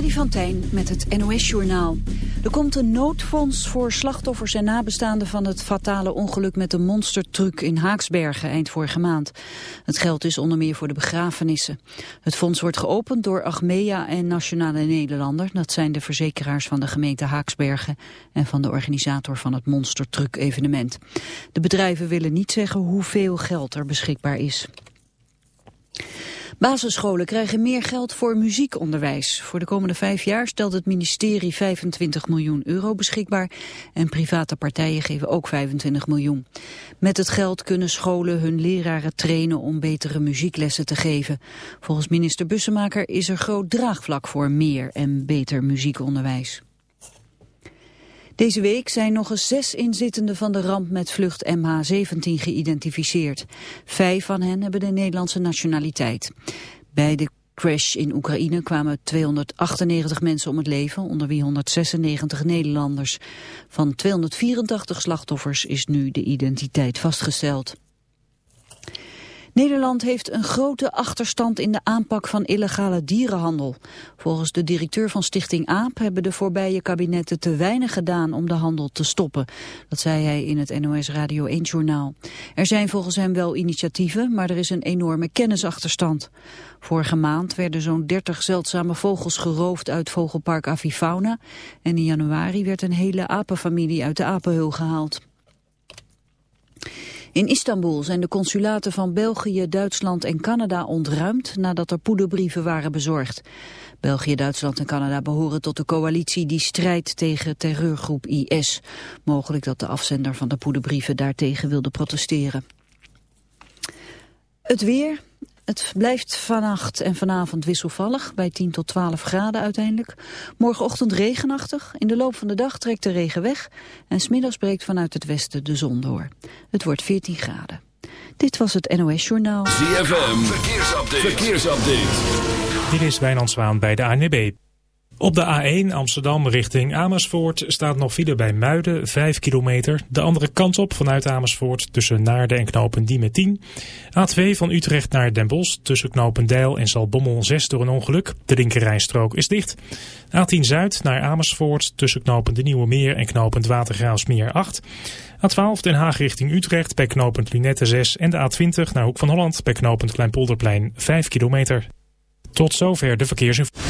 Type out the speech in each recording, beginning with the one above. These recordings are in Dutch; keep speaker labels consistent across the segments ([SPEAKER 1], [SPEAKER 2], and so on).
[SPEAKER 1] Freddy van Tijn met het NOS-journaal. Er komt een noodfonds voor slachtoffers en nabestaanden van het fatale ongeluk met de monstertruck in Haaksbergen eind vorige maand. Het geld is onder meer voor de begrafenissen. Het fonds wordt geopend door Achmea en Nationale Nederlander. Dat zijn de verzekeraars van de gemeente Haaksbergen en van de organisator van het monstertruck evenement. De bedrijven willen niet zeggen hoeveel geld er beschikbaar is. Basisscholen krijgen meer geld voor muziekonderwijs. Voor de komende vijf jaar stelt het ministerie 25 miljoen euro beschikbaar en private partijen geven ook 25 miljoen. Met het geld kunnen scholen hun leraren trainen om betere muzieklessen te geven. Volgens minister Bussemaker is er groot draagvlak voor meer en beter muziekonderwijs. Deze week zijn nog eens zes inzittenden van de ramp met vlucht MH17 geïdentificeerd. Vijf van hen hebben de Nederlandse nationaliteit. Bij de crash in Oekraïne kwamen 298 mensen om het leven, onder wie 196 Nederlanders. Van 284 slachtoffers is nu de identiteit vastgesteld. Nederland heeft een grote achterstand in de aanpak van illegale dierenhandel. Volgens de directeur van Stichting AAP hebben de voorbije kabinetten te weinig gedaan om de handel te stoppen. Dat zei hij in het NOS Radio 1 journaal. Er zijn volgens hem wel initiatieven, maar er is een enorme kennisachterstand. Vorige maand werden zo'n 30 zeldzame vogels geroofd uit vogelpark Avifauna. En in januari werd een hele apenfamilie uit de apenhul gehaald. In Istanbul zijn de consulaten van België, Duitsland en Canada ontruimd nadat er poederbrieven waren bezorgd. België, Duitsland en Canada behoren tot de coalitie die strijdt tegen terreurgroep IS. Mogelijk dat de afzender van de poederbrieven daartegen wilde protesteren. Het weer, het blijft vannacht en vanavond wisselvallig, bij 10 tot 12 graden uiteindelijk. Morgenochtend regenachtig, in de loop van de dag trekt de regen weg... en smiddags breekt vanuit het westen de zon door. Het wordt 14 graden. Dit was het NOS Journaal.
[SPEAKER 2] ZFM, verkeersupdate. verkeersupdate.
[SPEAKER 3] Dit is Wijnand Zwaan bij de ANWB. Op de A1 Amsterdam richting Amersfoort staat nog file bij Muiden, 5 kilometer. De andere kant op vanuit Amersfoort tussen Naarden en Knopen met 10. A2 van Utrecht naar Den Bosch tussen Knopendijl en Zalbommel 6 door een ongeluk. De linkerrijstrook is dicht. A10 Zuid naar Amersfoort tussen Knopen de Nieuwe Meer en Knopend Watergraafsmeer 8. A12 Den Haag richting Utrecht bij Knopend Lunette 6 en de A20 naar Hoek van Holland bij Knopend Kleinpolderplein 5 kilometer. Tot zover de verkeersinformatie.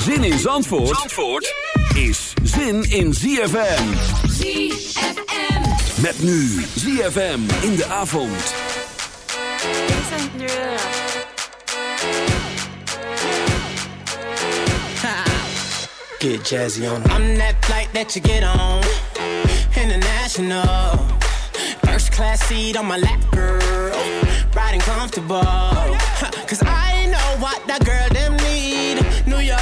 [SPEAKER 2] Zin in Zandvoort, Zandvoort is zin in ZFM.
[SPEAKER 4] ZFM.
[SPEAKER 2] Met nu ZFM in de avond.
[SPEAKER 5] Get jazzy on. I'm that flight that you get on. International. First class seat on my lap, girl. Riding comfortable. Cause I know what that girl them need. New York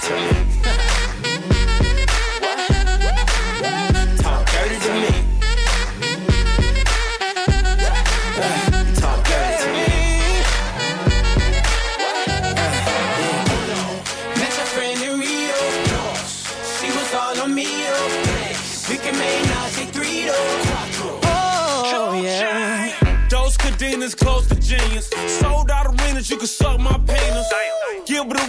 [SPEAKER 6] time.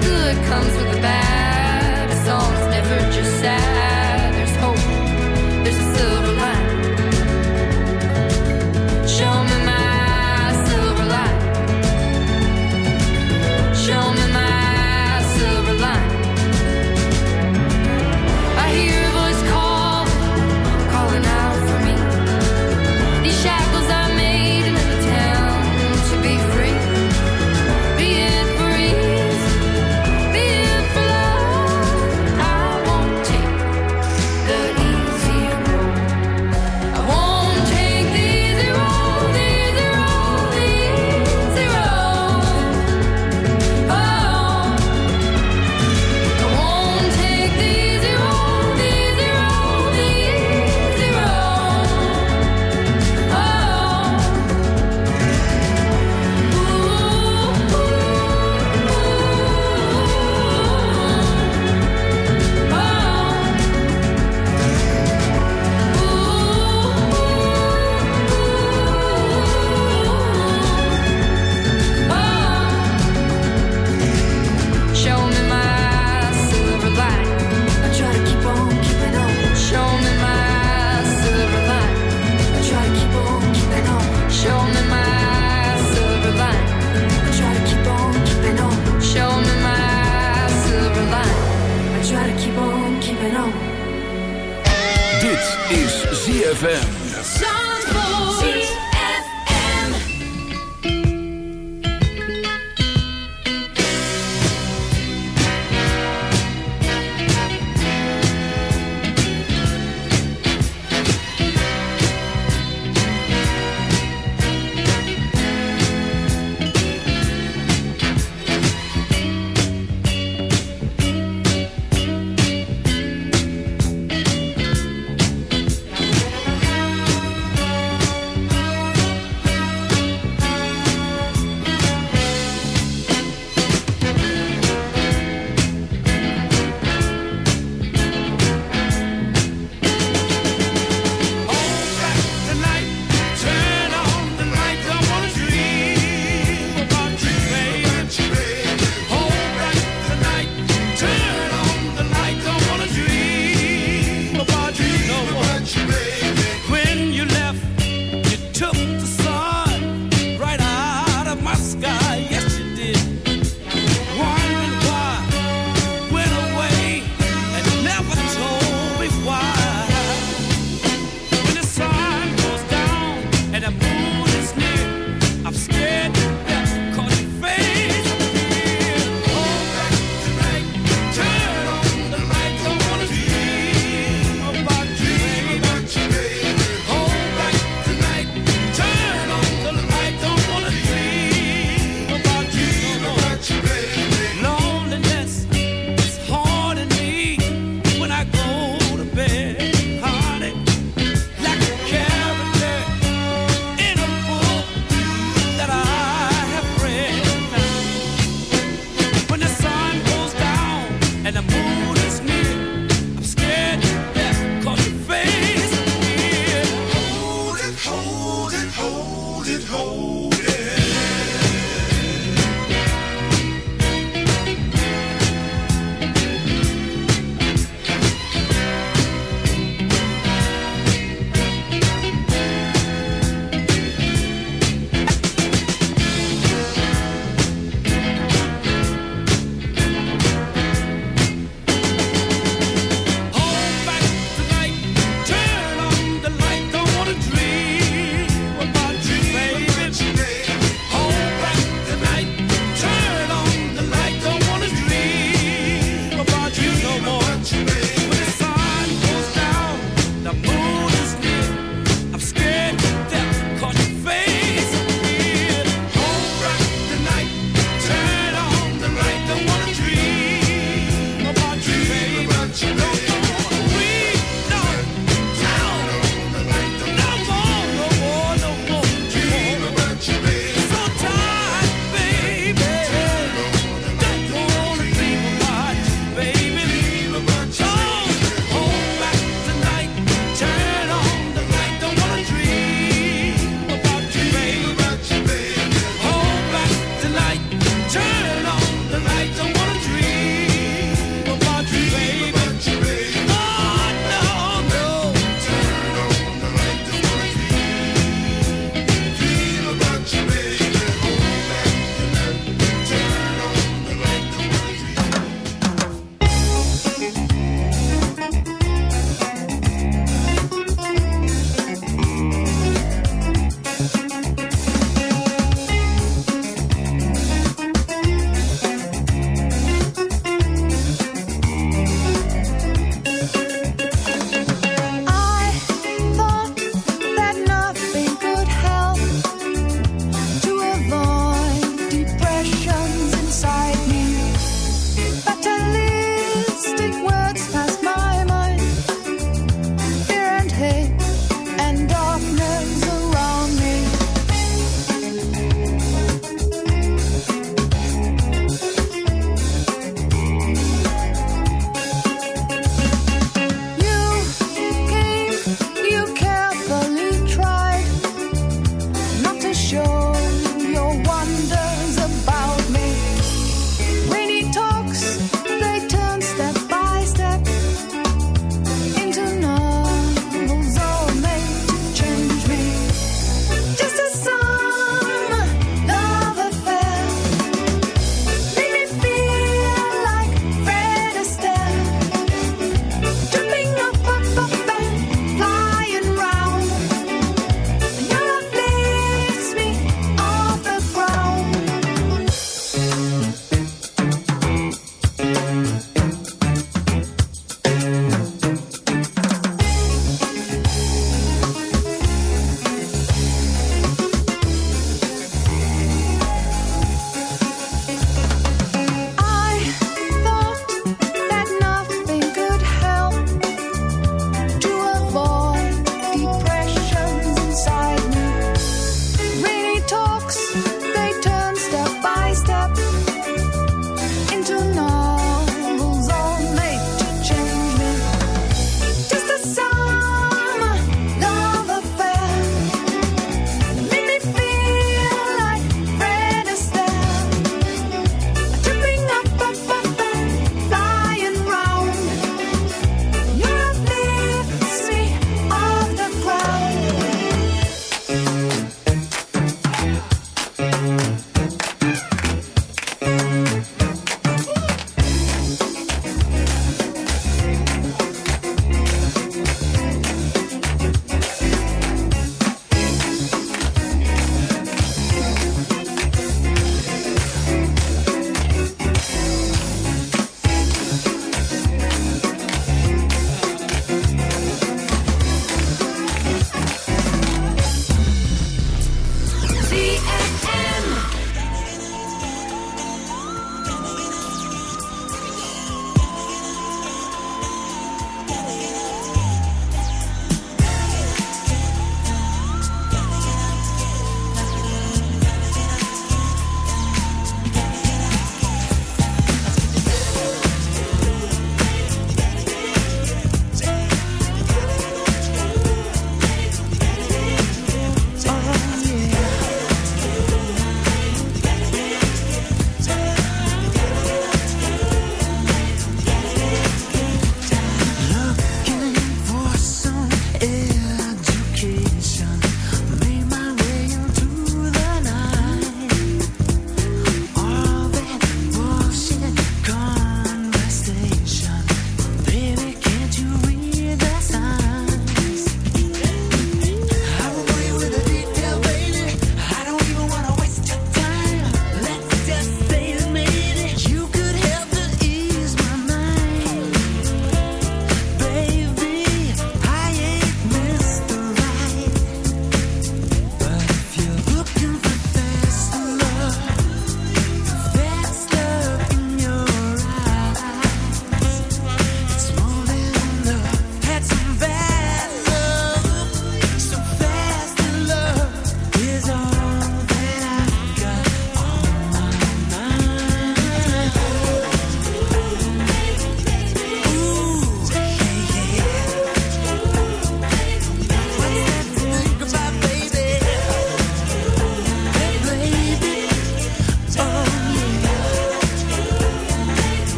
[SPEAKER 7] good comes with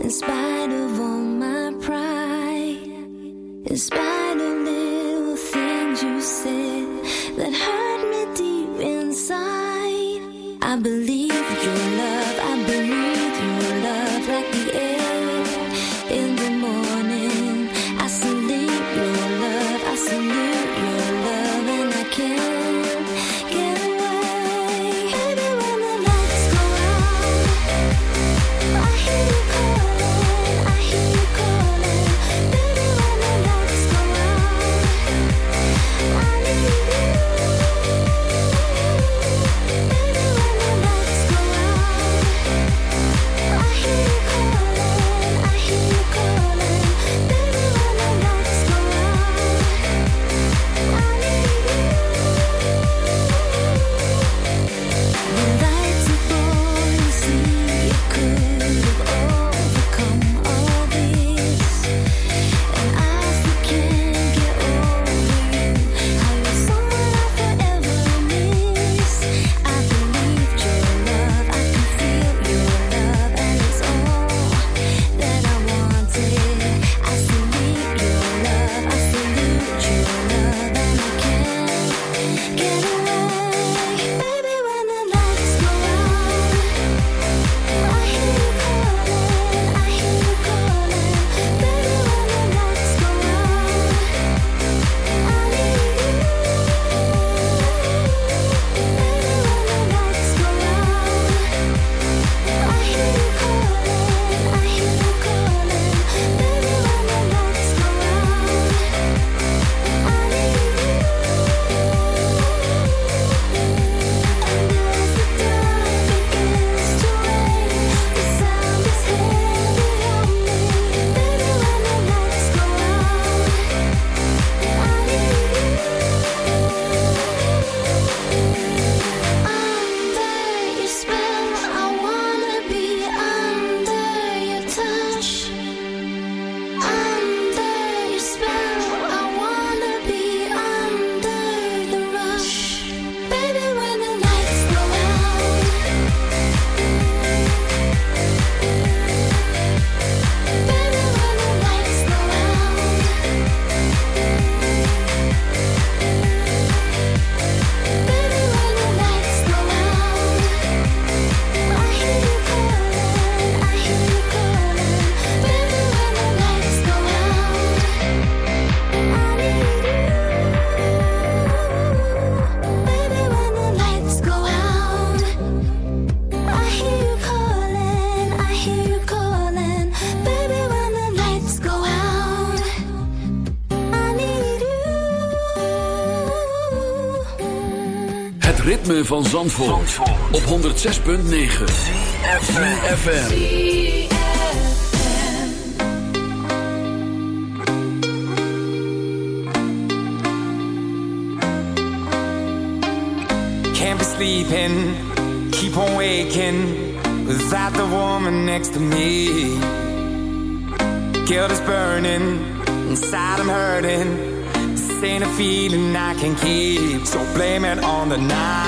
[SPEAKER 7] in
[SPEAKER 8] spite of all my pride, in spite.
[SPEAKER 2] van Zandvoort, Zandvoort. op 106.9 CFFM
[SPEAKER 9] Can't be sleeping, keep on waking. Without the woman next to me.
[SPEAKER 10] Guilt is burning, inside I'm hurting. This ain't a feeling I can keep. So blame it on the night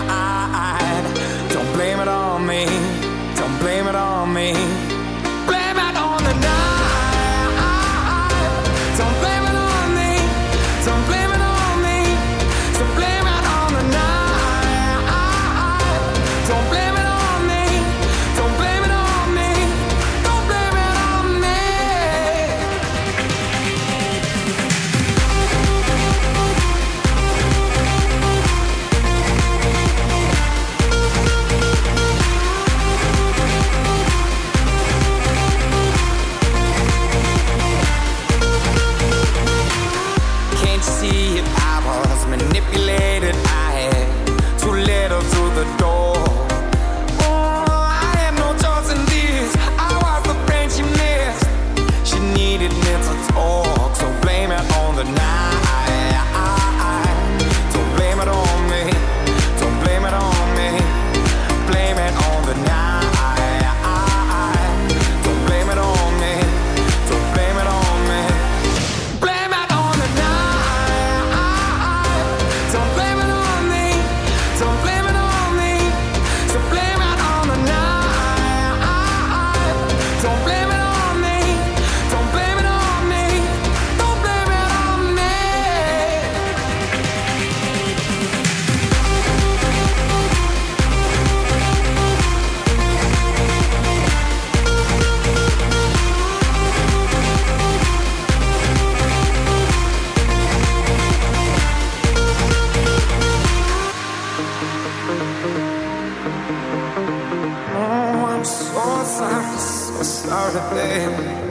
[SPEAKER 11] start a again.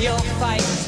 [SPEAKER 9] your fight.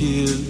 [SPEAKER 2] give